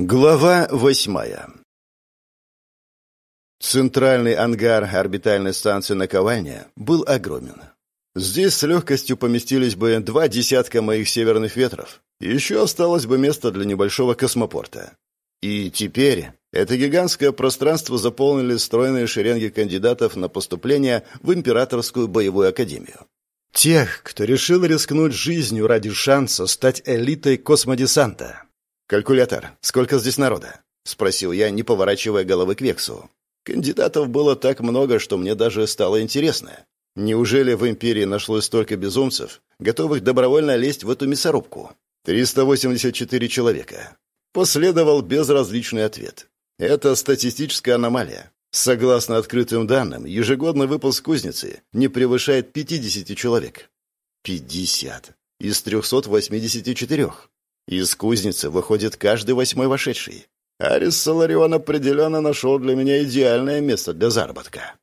Глава восьмая Центральный ангар орбитальной станции «Наковальня» был огромен. Здесь с легкостью поместились бы два десятка моих северных ветров. Еще осталось бы место для небольшого космопорта. И теперь это гигантское пространство заполнили стройные шеренги кандидатов на поступление в Императорскую боевую академию. Тех, кто решил рискнуть жизнью ради шанса стать элитой космодесанта. «Калькулятор, сколько здесь народа?» — спросил я, не поворачивая головы к Вексу. Кандидатов было так много, что мне даже стало интересно. Неужели в Империи нашлось столько безумцев, готовых добровольно лезть в эту мясорубку? 384 человека. Последовал безразличный ответ. Это статистическая аномалия. Согласно открытым данным, ежегодный выпуск кузницы не превышает 50 человек. 50 из 384. Из кузницы выходит каждый восьмой вошедший. Арис Соларион определенно нашел для меня идеальное место для заработка.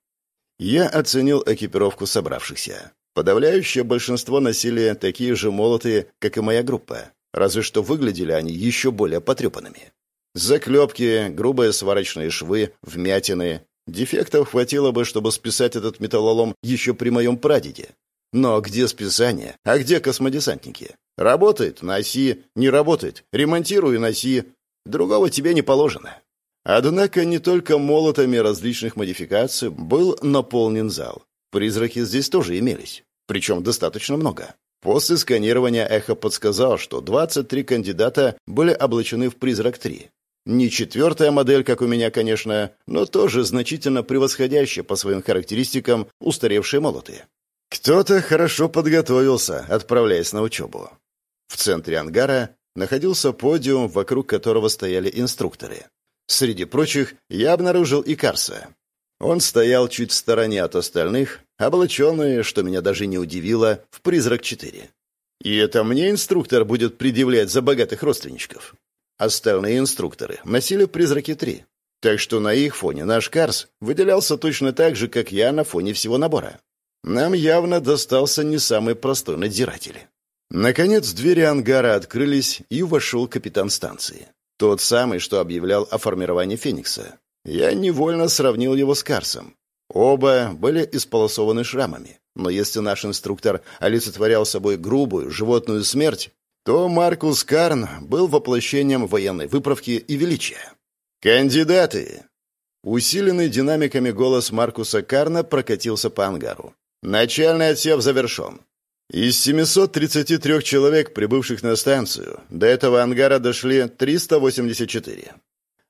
Я оценил экипировку собравшихся. Подавляющее большинство носили такие же молоты, как и моя группа, разве что выглядели они еще более потрепанными. Заклепки, грубые сварочные швы, вмятины. Дефектов хватило бы, чтобы списать этот металлолом еще при моем прадеде. Но где списание, а где космодесантники? Работает — носи, не работает — ремонтируй и носи. Другого тебе не положено. Однако не только молотами различных модификаций был наполнен зал. Призраки здесь тоже имелись, причем достаточно много. После сканирования Эхо подсказал, что 23 кандидата были облачены в «Призрак-3». Не четвертая модель, как у меня, конечно, но тоже значительно превосходящая по своим характеристикам устаревшие молоты. Кто-то хорошо подготовился, отправляясь на учебу. В центре ангара находился подиум, вокруг которого стояли инструкторы. Среди прочих я обнаружил и Карса. Он стоял чуть в стороне от остальных, облаченный, что меня даже не удивило, в «Призрак-4». И это мне инструктор будет предъявлять за богатых родственничков. Остальные инструкторы носили «Призраки-3», так что на их фоне наш Карс выделялся точно так же, как я на фоне всего набора. Нам явно достался не самый простой надзиратель. Наконец двери ангара открылись, и вошел капитан станции. Тот самый, что объявлял о формировании Феникса. Я невольно сравнил его с Карсом. Оба были исполосованы шрамами. Но если наш инструктор олицетворял собой грубую животную смерть, то Маркус Карн был воплощением военной выправки и величия. «Кандидаты!» Усиленный динамиками голос Маркуса Карна прокатился по ангару. «Начальный отсев завершен. Из 733 человек, прибывших на станцию, до этого ангара дошли 384.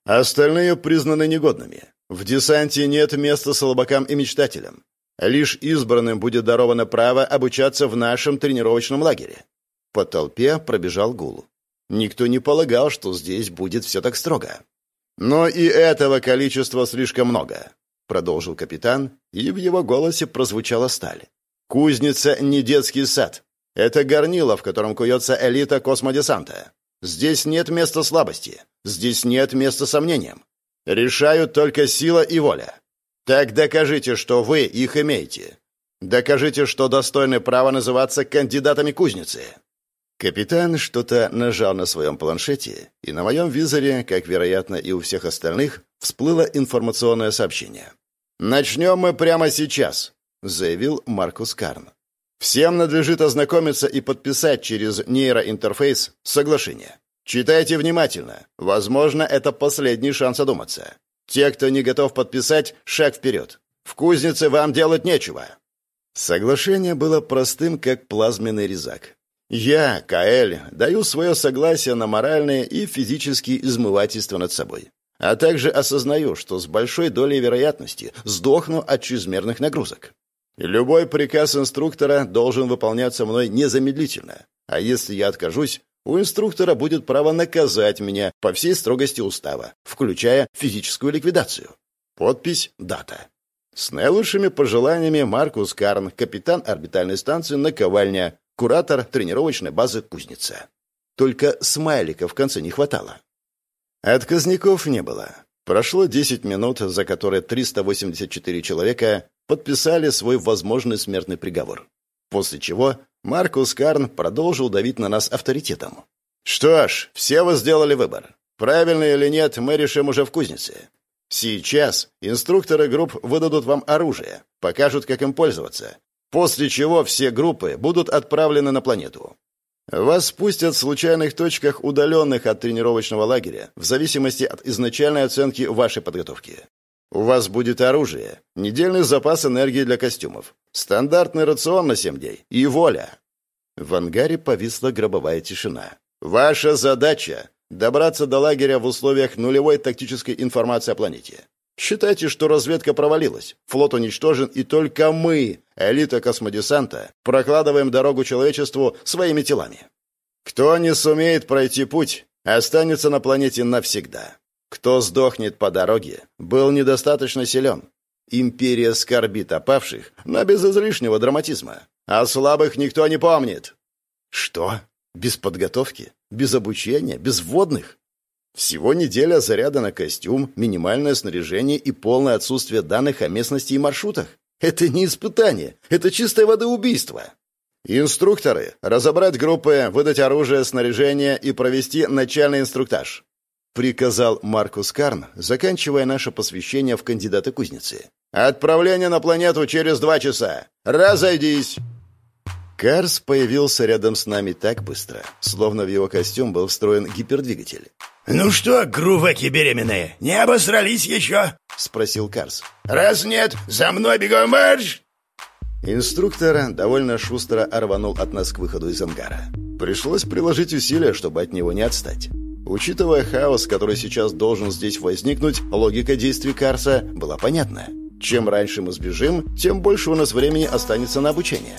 Остальные признаны негодными. В десанте нет места слабакам и мечтателям. Лишь избранным будет даровано право обучаться в нашем тренировочном лагере. По толпе пробежал гул. Никто не полагал, что здесь будет все так строго. Но и этого количества слишком много, продолжил капитан, и в его голосе прозвучала сталь. Кузница не детский сад. Это горнило, в котором куется элита космодесанта. Здесь нет места слабости. Здесь нет места сомнениям. Решают только сила и воля. Так докажите, что вы их имеете. Докажите, что достойны права называться кандидатами кузницы. Капитан что-то нажал на своем планшете, и на моем визоре, как, вероятно, и у всех остальных, всплыло информационное сообщение. «Начнем мы прямо сейчас заявил Маркус Карн. Всем надлежит ознакомиться и подписать через нейроинтерфейс соглашение. Читайте внимательно. Возможно, это последний шанс одуматься. Те, кто не готов подписать, шаг вперед. В кузнице вам делать нечего. Соглашение было простым, как плазменный резак. Я, Каэль, даю свое согласие на моральное и физические измывательства над собой. А также осознаю, что с большой долей вероятности сдохну от чрезмерных нагрузок. Любой приказ инструктора должен выполняться мной незамедлительно. А если я откажусь, у инструктора будет право наказать меня по всей строгости устава, включая физическую ликвидацию. Подпись «Дата». С наилучшими пожеланиями Маркус Карн, капитан орбитальной станции «Наковальня», куратор тренировочной базы «Кузница». Только смайлика в конце не хватало. Отказников не было. Прошло 10 минут, за которые 384 человека подписали свой возможный смертный приговор. После чего Маркус Карн продолжил давить на нас авторитетом. «Что ж, все вы сделали выбор. Правильно или нет, мы решим уже в кузнице. Сейчас инструкторы групп выдадут вам оружие, покажут, как им пользоваться, после чего все группы будут отправлены на планету. Вас спустят в случайных точках, удаленных от тренировочного лагеря, в зависимости от изначальной оценки вашей подготовки. У вас будет оружие, недельный запас энергии для костюмов, стандартный рацион на 7 дней и воля. В ангаре повисла гробовая тишина. Ваша задача — добраться до лагеря в условиях нулевой тактической информации о планете. Считайте, что разведка провалилась, флот уничтожен, и только мы, элита космодесанта, прокладываем дорогу человечеству своими телами. Кто не сумеет пройти путь, останется на планете навсегда. Кто сдохнет по дороге, был недостаточно силен. Империя скорбит о павших, но без излишнего драматизма. А слабых никто не помнит. Что? Без подготовки? Без обучения? Без вводных? Всего неделя заряда на костюм, минимальное снаряжение и полное отсутствие данных о местности и маршрутах. Это не испытание, это чистое воды убийство. Инструкторы — разобрать группы, выдать оружие, снаряжение и провести начальный инструктаж. Приказал Маркус Карн, заканчивая наше посвящение в кандидаты кузницы. «Отправление на планету через два часа! Разойдись!» Карс появился рядом с нами так быстро, словно в его костюм был встроен гипердвигатель. «Ну что, груваки беременные, не обосрались еще?» — спросил Карс. «Раз нет, за мной бегом марш!» Инструктор довольно шустро рванул от нас к выходу из ангара. Пришлось приложить усилия, чтобы от него не отстать. Учитывая хаос, который сейчас должен здесь возникнуть, логика действий Карса была понятна. Чем раньше мы сбежим, тем больше у нас времени останется на обучение.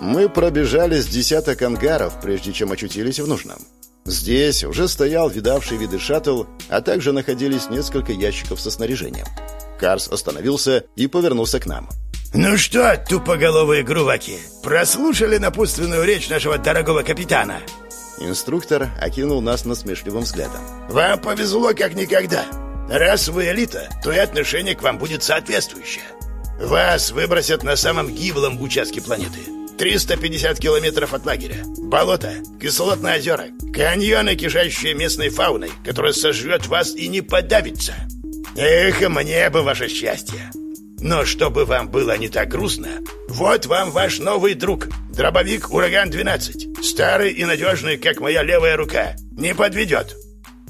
Мы пробежали с десяток ангаров, прежде чем очутились в нужном. Здесь уже стоял видавший виды шаттл, а также находились несколько ящиков со снаряжением. Карс остановился и повернулся к нам. «Ну что, тупоголовые груваки, прослушали напутственную речь нашего дорогого капитана?» Инструктор окинул нас насмешливым взглядом. «Вам повезло как никогда. Раз вы элита, то и отношение к вам будет соответствующее. Вас выбросят на самом гиблом участке планеты. 350 километров от лагеря. Болото, кислотные озера, каньоны, кишащие местной фауной, которая сожрет вас и не подавится. Эх, мне бы ваше счастье. Но чтобы вам было не так грустно, вот вам ваш новый друг, дробовик «Ураган-12». Старый и надежный, как моя левая рука. Не подведет.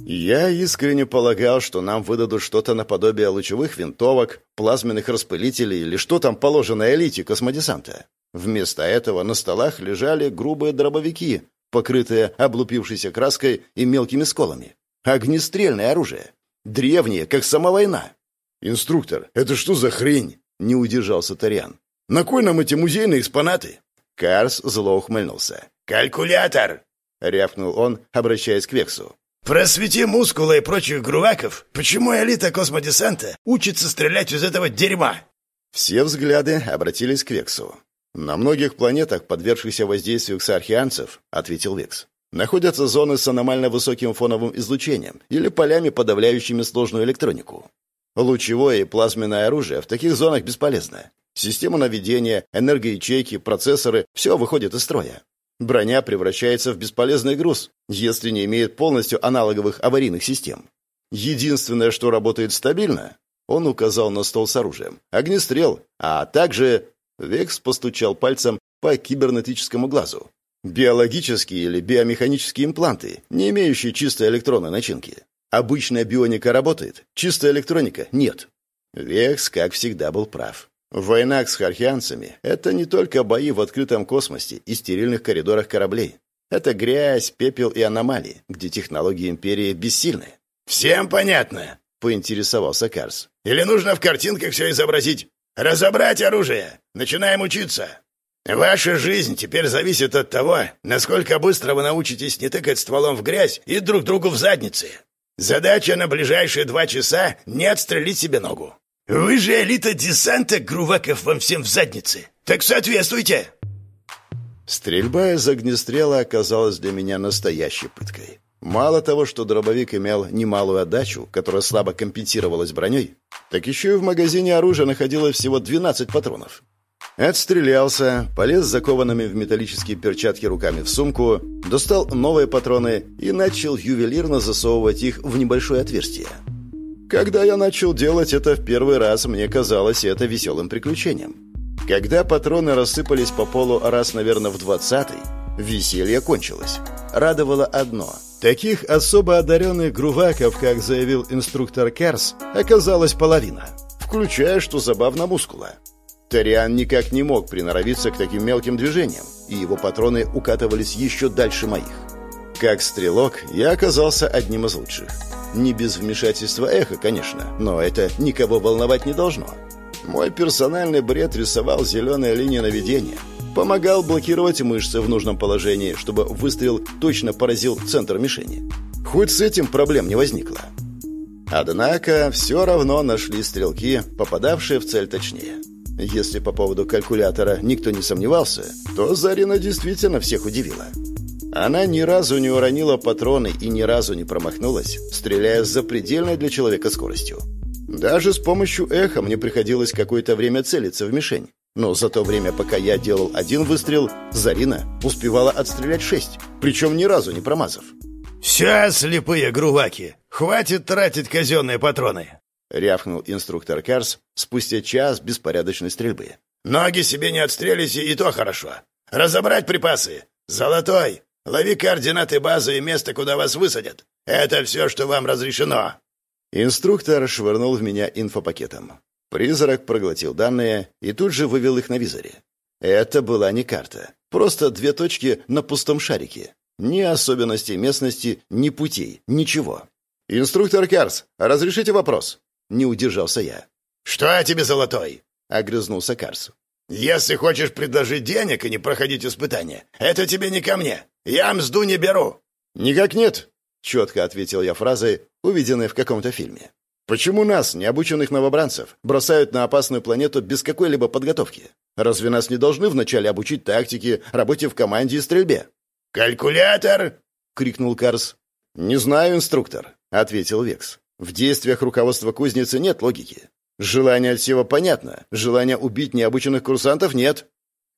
Я искренне полагал, что нам выдадут что-то наподобие лучевых винтовок, плазменных распылителей или что там положено элите космодесанта. Вместо этого на столах лежали грубые дробовики, покрытые облупившейся краской и мелкими сколами. Огнестрельное оружие. Древнее, как сама война. «Инструктор, это что за хрень?» — не удержался Тариан. «На кой нам эти музейные экспонаты?» Карс зло ухмыльнулся. «Калькулятор!» — рявкнул он, обращаясь к Вексу. «Просвети мускулы и прочих груваков, почему элита космодесанта учится стрелять из этого дерьма?» Все взгляды обратились к Вексу. «На многих планетах, подвергшихся воздействию ксархианцев, — ответил Векс, — находятся зоны с аномально высоким фоновым излучением или полями, подавляющими сложную электронику. Лучевое и плазменное оружие в таких зонах бесполезно. Система наведения, энергоячейки, процессоры – все выходит из строя. Броня превращается в бесполезный груз, если не имеет полностью аналоговых аварийных систем. Единственное, что работает стабильно, он указал на стол с оружием, огнестрел, а также... Векс постучал пальцем по кибернетическому глазу. Биологические или биомеханические импланты, не имеющие чистой электронной начинки. Обычная бионика работает, чистая электроника нет. Векс, как всегда, был прав. В войнах с хархианцами это не только бои в открытом космосе и стерильных коридорах кораблей. Это грязь, пепел и аномалии, где технологии Империи бессильны. «Всем понятно?» — поинтересовался Карс. «Или нужно в картинках все изобразить? Разобрать оружие! Начинаем учиться!» «Ваша жизнь теперь зависит от того, насколько быстро вы научитесь не тыкать стволом в грязь и друг другу в задницы. Задача на ближайшие два часа — не отстрелить себе ногу. Вы же элита десанта, Груваков вам всем в заднице. Так соответствуйте!» Стрельба из огнестрела оказалась для меня настоящей пыткой. Мало того, что дробовик имел немалую отдачу, которая слабо компенсировалась броней, так еще и в магазине оружия находилось всего 12 патронов. Отстрелялся, полез закованными в металлические перчатки руками в сумку, достал новые патроны и начал ювелирно засовывать их в небольшое отверстие. Когда я начал делать это в первый раз, мне казалось это веселым приключением. Когда патроны рассыпались по полу раз, наверное, в двадцатый, веселье кончилось. Радовало одно. Таких особо одаренных груваков, как заявил инструктор Керс, оказалась половина. Включая, что забавно, мускула. Ториан никак не мог приноровиться к таким мелким движениям, и его патроны укатывались еще дальше моих. Как стрелок, я оказался одним из лучших. Не без вмешательства эха, конечно, но это никого волновать не должно. Мой персональный бред рисовал зеленые линии наведения, помогал блокировать мышцы в нужном положении, чтобы выстрел точно поразил центр мишени. Хоть с этим проблем не возникло. Однако все равно нашли стрелки, попадавшие в цель точнее. Если по поводу калькулятора никто не сомневался, то Зарина действительно всех удивила. Она ни разу не уронила патроны и ни разу не промахнулась, стреляя с запредельной для человека скоростью. Даже с помощью эха мне приходилось какое-то время целиться в мишень. Но за то время, пока я делал один выстрел, Зарина успевала отстрелять шесть, причем ни разу не промазав. «Все, слепые груваки! Хватит тратить казенные патроны! — рявкнул инструктор Карс спустя час беспорядочной стрельбы. «Ноги себе не отстрелите, и то хорошо. Разобрать припасы. Золотой. Лови координаты базы и место, куда вас высадят. Это все, что вам разрешено». Инструктор швырнул в меня инфопакетом. Призрак проглотил данные и тут же вывел их на визоре. Это была не карта, просто две точки на пустом шарике. Ни особенностей местности, ни путей, ничего. «Инструктор Карс, разрешите вопрос?» Не удержался я. «Что тебе, золотой?» — огрызнулся Карс. «Если хочешь предложить денег и не проходить испытания, это тебе не ко мне. Я мзду не беру». «Никак нет», — четко ответил я фразой, увиденной в каком-то фильме. «Почему нас, необученных новобранцев, бросают на опасную планету без какой-либо подготовки? Разве нас не должны вначале обучить тактике, работе в команде и стрельбе?» «Калькулятор!» — крикнул Карс. «Не знаю, инструктор», — ответил Векс. В действиях руководства кузницы нет логики. Желание всего понятно. Желания убить необученных курсантов нет.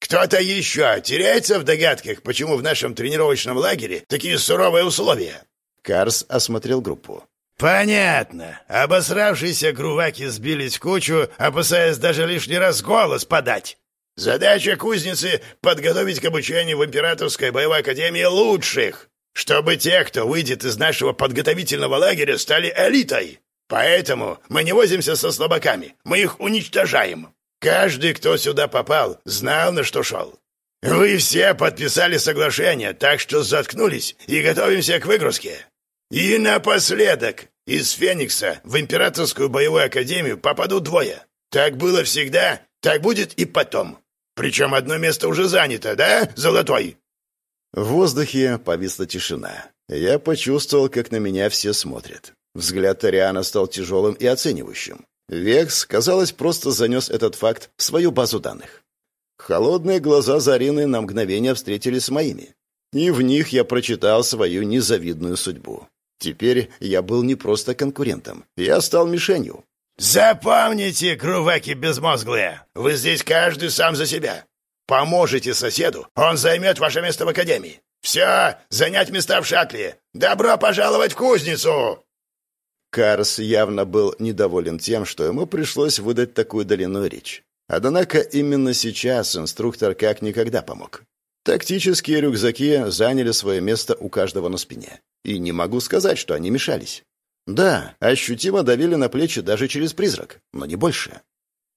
Кто-то еще теряется в догадках, почему в нашем тренировочном лагере такие суровые условия? Карс осмотрел группу. «Понятно. Обосравшиеся груваки сбились в кучу, опасаясь даже лишний раз голос подать. Задача кузницы — подготовить к обучению в Императорской боевой академии лучших чтобы те, кто выйдет из нашего подготовительного лагеря, стали элитой. Поэтому мы не возимся со слабаками, мы их уничтожаем. Каждый, кто сюда попал, знал, на что шел. Вы все подписали соглашение, так что заткнулись и готовимся к выгрузке. И напоследок, из Феникса в Императорскую боевую академию попадут двое. Так было всегда, так будет и потом. Причем одно место уже занято, да, Золотой? В воздухе повисла тишина. Я почувствовал, как на меня все смотрят. Взгляд Ториана стал тяжелым и оценивающим. Векс, казалось, просто занес этот факт в свою базу данных. Холодные глаза Зарины на мгновение встретились с моими. И в них я прочитал свою незавидную судьбу. Теперь я был не просто конкурентом, я стал мишенью. «Запомните, круваки безмозглые, вы здесь каждый сам за себя. Поможете соседу, он займет ваше место в академии. Все, занять места в шатле. Добро пожаловать в кузницу!» Карс явно был недоволен тем, что ему пришлось выдать такую длинную речь. Однако именно сейчас инструктор как никогда помог. Тактические рюкзаки заняли свое место у каждого на спине. И не могу сказать, что они мешались. Да, ощутимо давили на плечи даже через призрак, но не больше.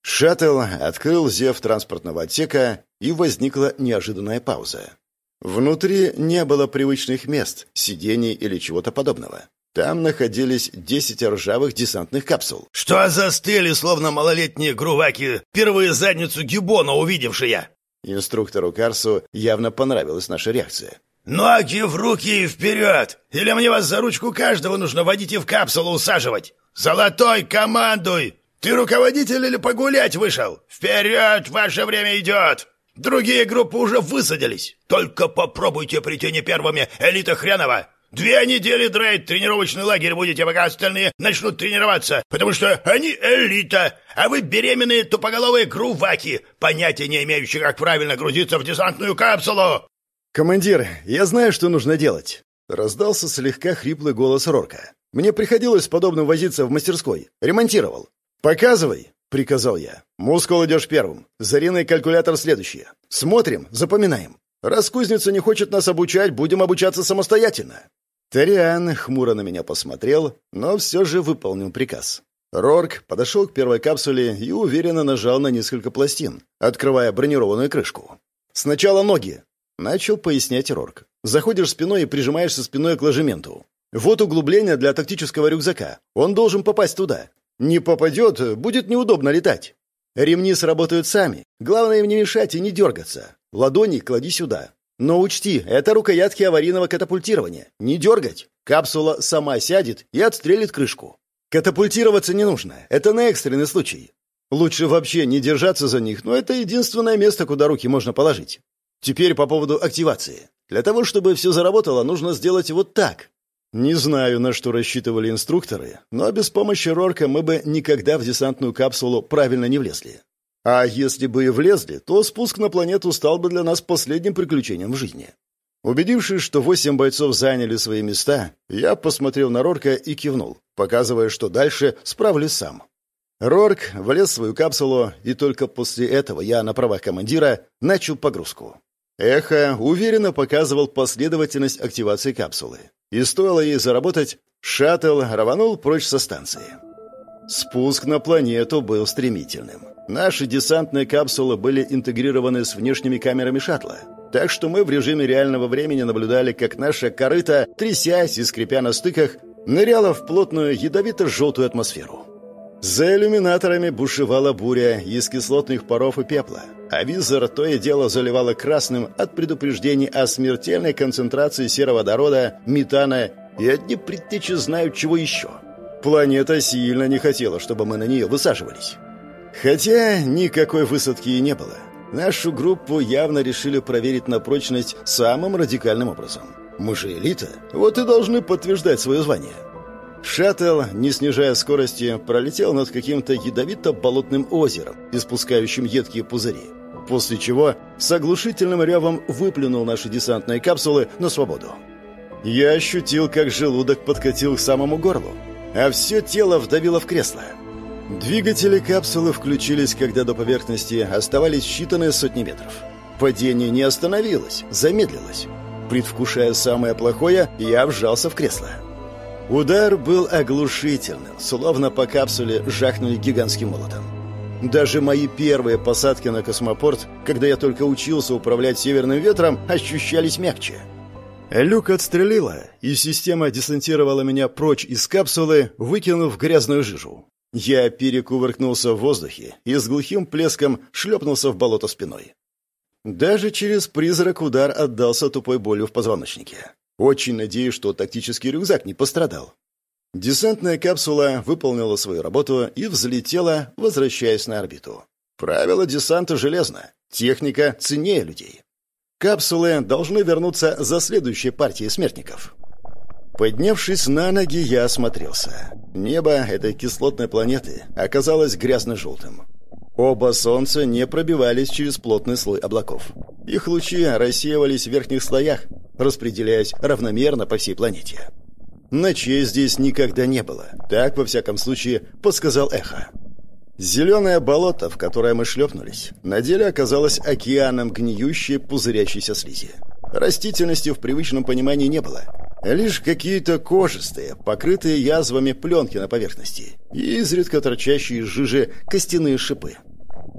Шаттл открыл зев транспортного отсека, и возникла неожиданная пауза. Внутри не было привычных мест, сидений или чего-то подобного. Там находились десять ржавых десантных капсул. «Что застыли, словно малолетние груваки, впервые задницу гибона увидевшие?» Инструктору Карсу явно понравилась наша реакция. «Ноги в руки и вперед! Или мне вас за ручку каждого нужно водить и в капсулу усаживать? Золотой, командуй! Ты руководитель или погулять вышел? Вперед, ваше время идет! Другие группы уже высадились. Только попробуйте прийти не первыми, элита хренова! Две недели драть тренировочный лагерь будете, пока остальные начнут тренироваться, потому что они элита, а вы беременные тупоголовые груваки, понятия не имеющие, как правильно грузиться в десантную капсулу!» «Командир, я знаю, что нужно делать!» Раздался слегка хриплый голос Рорка. «Мне приходилось с подобным возиться в мастерской. Ремонтировал. Показывай!» — приказал я. «Мускул идешь первым. Заринный калькулятор следующий. Смотрим, запоминаем. Раз кузница не хочет нас обучать, будем обучаться самостоятельно». Ториан хмуро на меня посмотрел, но все же выполнил приказ. Рорк подошел к первой капсуле и уверенно нажал на несколько пластин, открывая бронированную крышку. «Сначала ноги», — начал пояснять Рорк. «Заходишь спиной и прижимаешься спиной к ложементу. Вот углубление для тактического рюкзака. Он должен попасть туда. Не попадет, будет неудобно летать. Ремни сработают сами. Главное им не мешать и не дергаться. Ладони клади сюда. Но учти, это рукоятки аварийного катапультирования. Не дергать. Капсула сама сядет и отстрелит крышку. Катапультироваться не нужно. Это на экстренный случай. Лучше вообще не держаться за них, но это единственное место, куда руки можно положить. Теперь по поводу активации. Для того, чтобы все заработало, нужно сделать вот так. Не знаю, на что рассчитывали инструкторы, но без помощи Рорка мы бы никогда в десантную капсулу правильно не влезли. А если бы и влезли, то спуск на планету стал бы для нас последним приключением в жизни. Убедившись, что восемь бойцов заняли свои места, я посмотрел на Рорка и кивнул, показывая, что дальше справлюсь сам. Рорк влез в свою капсулу, и только после этого я на правах командира начал погрузку. Эхо уверенно показывал последовательность активации капсулы. И стоило ей заработать, шаттл рванул прочь со станции. Спуск на планету был стремительным. Наши десантные капсулы были интегрированы с внешними камерами шаттла, так что мы в режиме реального времени наблюдали, как наша корыта, трясясь и скрипя на стыках, ныряла в плотную ядовито-желтую атмосферу. За иллюминаторами бушевала буря из кислотных паров и пепла, а визор то и дело заливало красным от предупреждений о смертельной концентрации сероводорода, метана и одни предтечи знают чего еще. Планета сильно не хотела, чтобы мы на нее высаживались. Хотя никакой высадки и не было. Нашу группу явно решили проверить на прочность самым радикальным образом. Мы же элита, вот и должны подтверждать свое звание. Шаттл, не снижая скорости, пролетел над каким-то ядовито-болотным озером, испускающим едкие пузыри, после чего с оглушительным ревом выплюнул наши десантные капсулы на свободу. Я ощутил, как желудок подкатил к самому горлу, а все тело вдавило в кресло. Двигатели капсулы включились, когда до поверхности оставались считанные сотни метров. Падение не остановилось, замедлилось. Предвкушая самое плохое, я вжался в кресло. Удар был оглушительным, словно по капсуле жахнули гигантским молотом. Даже мои первые посадки на космопорт, когда я только учился управлять северным ветром, ощущались мягче. Люк отстрелила, и система десантировала меня прочь из капсулы, выкинув грязную жижу. Я перекувыркнулся в воздухе и с глухим плеском шлепнулся в болото спиной. Даже через призрак удар отдался тупой болью в позвоночнике. Очень надеюсь, что тактический рюкзак не пострадал. Десантная капсула выполнила свою работу и взлетела, возвращаясь на орбиту. Правило десанта железно. Техника ценнее людей. Капсулы должны вернуться за следующей партией смертников. Поднявшись на ноги, я осмотрелся. Небо этой кислотной планеты оказалось грязно-желтым. Оба солнца не пробивались через плотный слой облаков. Их лучи рассеивались в верхних слоях, распределяясь равномерно по всей планете. Ночей здесь никогда не было. Так, во всяком случае, подсказал Эхо. Зеленое болото, в которое мы шлепнулись, на деле оказалось океаном гниющей, пузырящейся слизи. Растительности в привычном понимании не было. Лишь какие-то кожистые, покрытые язвами пленки на поверхности и изредка торчащие из жижи костяные шипы.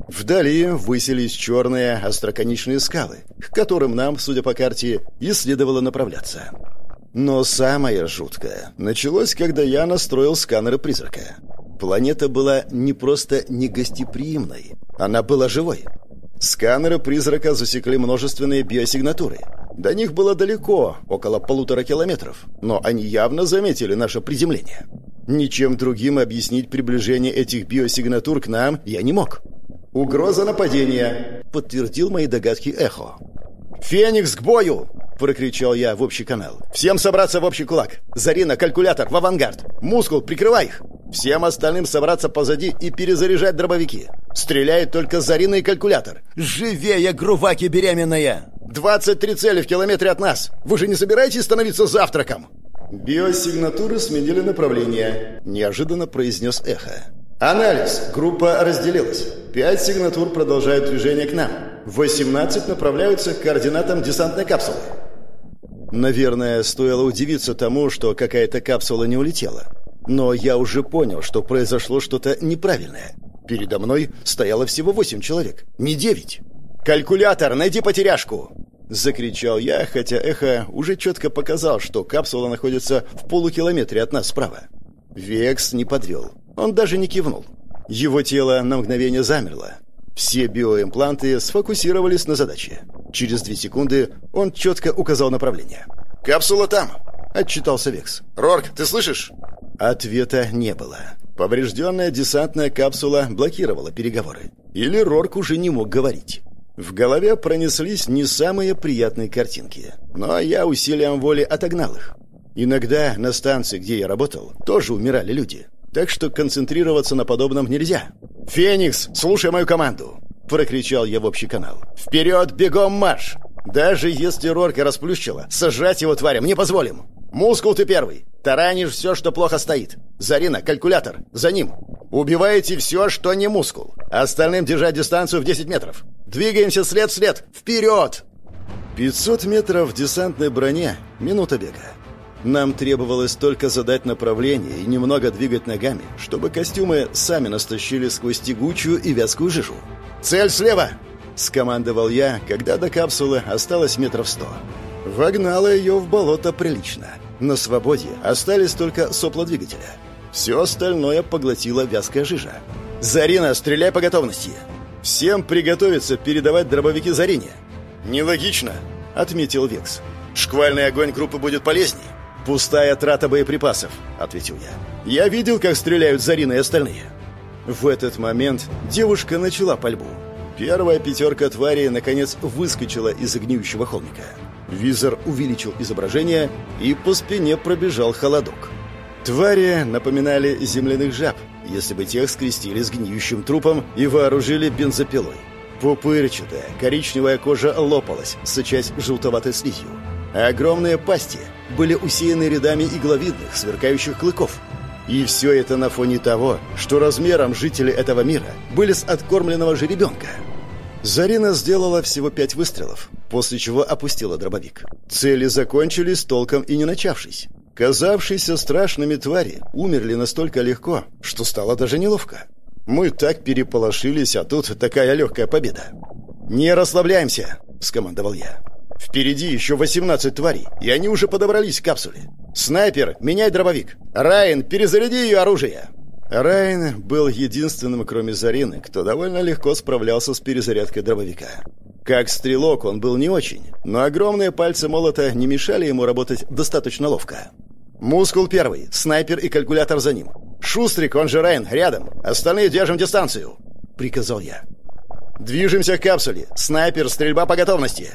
Вдали высились черные остроконечные скалы, к которым нам, судя по карте, и следовало направляться. Но самое жуткое началось, когда я настроил сканеры призрака. Планета была не просто негостеприимной, она была живой. Сканеры призрака засекли множественные биосигнатуры. До них было далеко, около полутора километров, но они явно заметили наше приземление. Ничем другим объяснить приближение этих биосигнатур к нам я не мог. «Угроза нападения», — подтвердил мои догадки Эхо. «Феникс к бою!» Прокричал я в общий канал. «Всем собраться в общий кулак! Зарина, калькулятор, в авангард! Мускул, прикрывай их! Всем остальным собраться позади и перезаряжать дробовики! Стреляет только Зарина и калькулятор! Живее, груваки беременная! 23 цели в километре от нас! Вы же не собираетесь становиться завтраком?» «Биосигнатуры сменили направление», — неожиданно произнес Эхо. «Анализ. Группа разделилась. Пять сигнатур продолжают движение к нам. 18 направляются к координатам десантной капсулы. Наверное, стоило удивиться тому, что какая-то капсула не улетела. Но я уже понял, что произошло что-то неправильное. Передо мной стояло всего восемь человек, не девять. «Калькулятор, найди потеряшку!» Закричал я, хотя эхо уже четко показал, что капсула находится в полукилометре от нас справа. Векс не подвел. Он даже не кивнул. Его тело на мгновение замерло, все биоимпланты сфокусировались на задаче. Через две секунды он четко указал направление. «Капсула там!» — отчитался Векс. «Рорк, ты слышишь?» Ответа не было. Поврежденная десантная капсула блокировала переговоры. Или Рорк уже не мог говорить. В голове пронеслись не самые приятные картинки. Но я усилием воли отогнал их. Иногда на станции, где я работал, тоже умирали люди. Так что концентрироваться на подобном нельзя. «Феникс, слушай мою команду!» — прокричал я в общий канал. «Вперед, бегом марш! Даже если Рорка расплющила, сажать его тварям не позволим! Мускул ты первый! Таранишь все, что плохо стоит! Зарина, калькулятор, за ним! Убиваете все, что не мускул! Остальным держать дистанцию в 10 метров! Двигаемся след в след! Вперед!» 500 метров в десантной броне — минута бега. Нам требовалось только задать направление и немного двигать ногами, чтобы костюмы сами настащили сквозь тягучую и вязкую жижу. «Цель слева!» — скомандовал я, когда до капсулы осталось метров сто. Вогнала ее в болото прилично. На свободе остались только сопла двигателя. Все остальное поглотила вязкая жижа. «Зарина, стреляй по готовности!» «Всем приготовиться передавать дробовики Зарине!» «Нелогично», — отметил Векс. «Шквальный огонь группы будет полезнее. «Пустая трата боеприпасов», — ответил я. «Я видел, как стреляют Зарина и остальные». В этот момент девушка начала пальбу. Первая пятерка тварей, наконец, выскочила из гниющего холмика. Визор увеличил изображение, и по спине пробежал холодок. Твари напоминали земляных жаб, если бы тех скрестили с гниющим трупом и вооружили бензопилой. Пупырчатая, коричневая кожа лопалась, сочась желтоватой слизью. огромные пасти — были усеяны рядами игловидных, сверкающих клыков. И все это на фоне того, что размером жители этого мира были с откормленного жеребенка. Зарина сделала всего пять выстрелов, после чего опустила дробовик. Цели закончились толком и не начавшись. Казавшиеся страшными твари умерли настолько легко, что стало даже неловко. Мы так переполошились, а тут такая легкая победа. «Не расслабляемся!» — скомандовал я. Впереди еще 18 тварей, и они уже подобрались к капсуле. Снайпер, меняй дробовик. Райан, перезаряди ее оружие. Райан был единственным, кроме Зарины, кто довольно легко справлялся с перезарядкой дробовика. Как стрелок он был не очень, но огромные пальцы молота не мешали ему работать достаточно ловко. Мускул первый, снайпер и калькулятор за ним. Шустрик, он же Райан, рядом. Остальные держим дистанцию, приказал я. Движемся к капсуле. Снайпер, стрельба по готовности.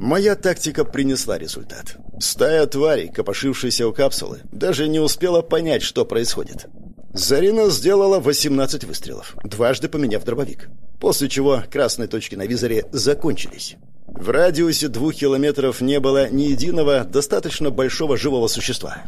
Моя тактика принесла результат. Стая тварей, копошившаяся у капсулы, даже не успела понять, что происходит. Зарина сделала 18 выстрелов, дважды поменяв дробовик. После чего красные точки на визоре закончились. В радиусе двух километров не было ни единого достаточно большого живого существа.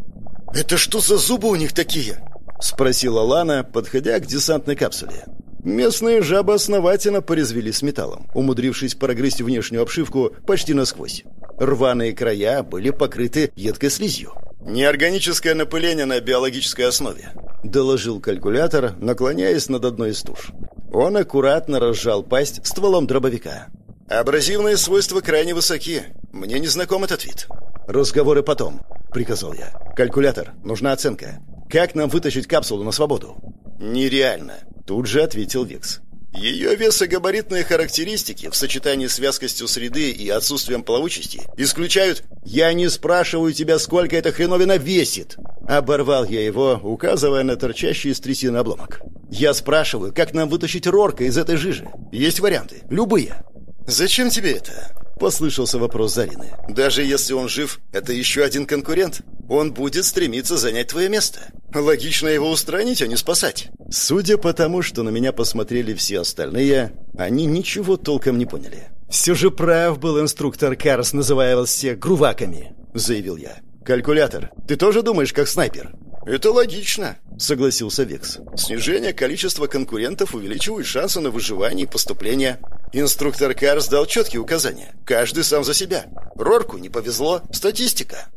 «Это что за зубы у них такие?» — спросила Лана, подходя к десантной капсуле. Местные жабы основательно порезвели с металлом, умудрившись прогрызть внешнюю обшивку почти насквозь. Рваные края были покрыты едкой слизью. «Неорганическое напыление на биологической основе», — доложил калькулятор, наклоняясь над одной из туш. Он аккуратно разжал пасть стволом дробовика. «Абразивные свойства крайне высоки. Мне не знаком этот вид». «Разговоры потом», — приказал я. «Калькулятор, нужна оценка. Как нам вытащить капсулу на свободу?» «Нереально», Тут же ответил Викс. Ее весогабаритные характеристики в сочетании с вязкостью среды и отсутствием плавучести исключают «Я не спрашиваю тебя, сколько эта хреновина весит!» Оборвал я его, указывая на торчащий из трясины обломок. «Я спрашиваю, как нам вытащить Рорка из этой жижи? Есть варианты? Любые!» «Зачем тебе это?» Послышался вопрос Зарины. «Даже если он жив, это еще один конкурент. Он будет стремиться занять твое место. Логично его устранить, а не спасать». Судя по тому, что на меня посмотрели все остальные, они ничего толком не поняли. «Все же прав был инструктор Карс, называя вас всех груваками», — заявил я. «Калькулятор, ты тоже думаешь как снайпер?» «Это логично», — согласился Векс. «Снижение количества конкурентов увеличивает шансы на выживание и поступление. Инструктор Карс дал четкие указания. Каждый сам за себя. Рорку не повезло. Статистика».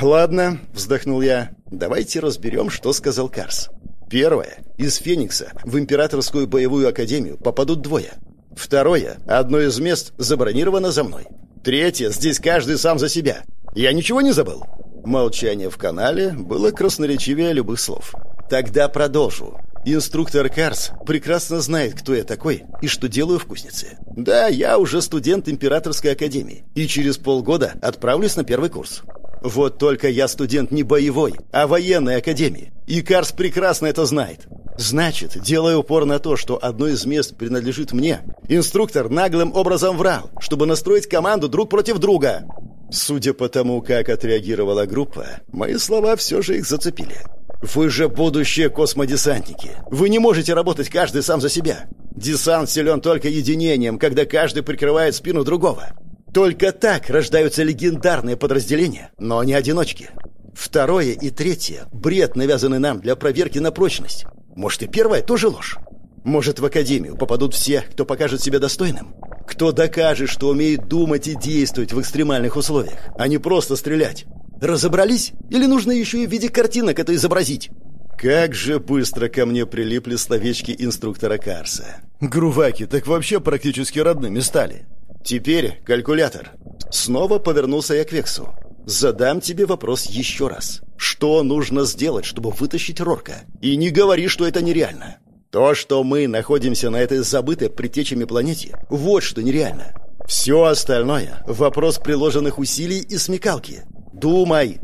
«Ладно», — вздохнул я. «Давайте разберем, что сказал Карс. Первое. Из Феникса в Императорскую боевую академию попадут двое. Второе. Одно из мест забронировано за мной. Третье. Здесь каждый сам за себя. Я ничего не забыл?» Молчание в канале было красноречивее любых слов. «Тогда продолжу. Инструктор Карс прекрасно знает, кто я такой и что делаю в кузнице. Да, я уже студент Императорской академии и через полгода отправлюсь на первый курс. Вот только я студент не боевой, а военной академии. И Карс прекрасно это знает. Значит, делая упор на то, что одно из мест принадлежит мне, инструктор наглым образом врал, чтобы настроить команду друг против друга. Судя по тому, как отреагировала группа, мои слова все же их зацепили. «Вы же будущие космодесантники. Вы не можете работать каждый сам за себя. Десант силен только единением, когда каждый прикрывает спину другого. Только так рождаются легендарные подразделения, но не одиночки. Второе и третье — бред, навязанный нам для проверки на прочность. Может, и первое тоже ложь? Может, в академию попадут все, кто покажет себя достойным? Кто докажет, что умеет думать и действовать в экстремальных условиях, а не просто стрелять? Разобрались? Или нужно еще и в виде картинок это изобразить? Как же быстро ко мне прилипли словечки инструктора Карса. Груваки так вообще практически родными стали. Теперь калькулятор. Снова повернулся я к Вексу. Задам тебе вопрос еще раз. Что нужно сделать, чтобы вытащить Рорка? И не говори, что это нереально. То, что мы находимся на этой забытой предтечами планете, вот что нереально. Все остальное — вопрос приложенных усилий и смекалки. Думай,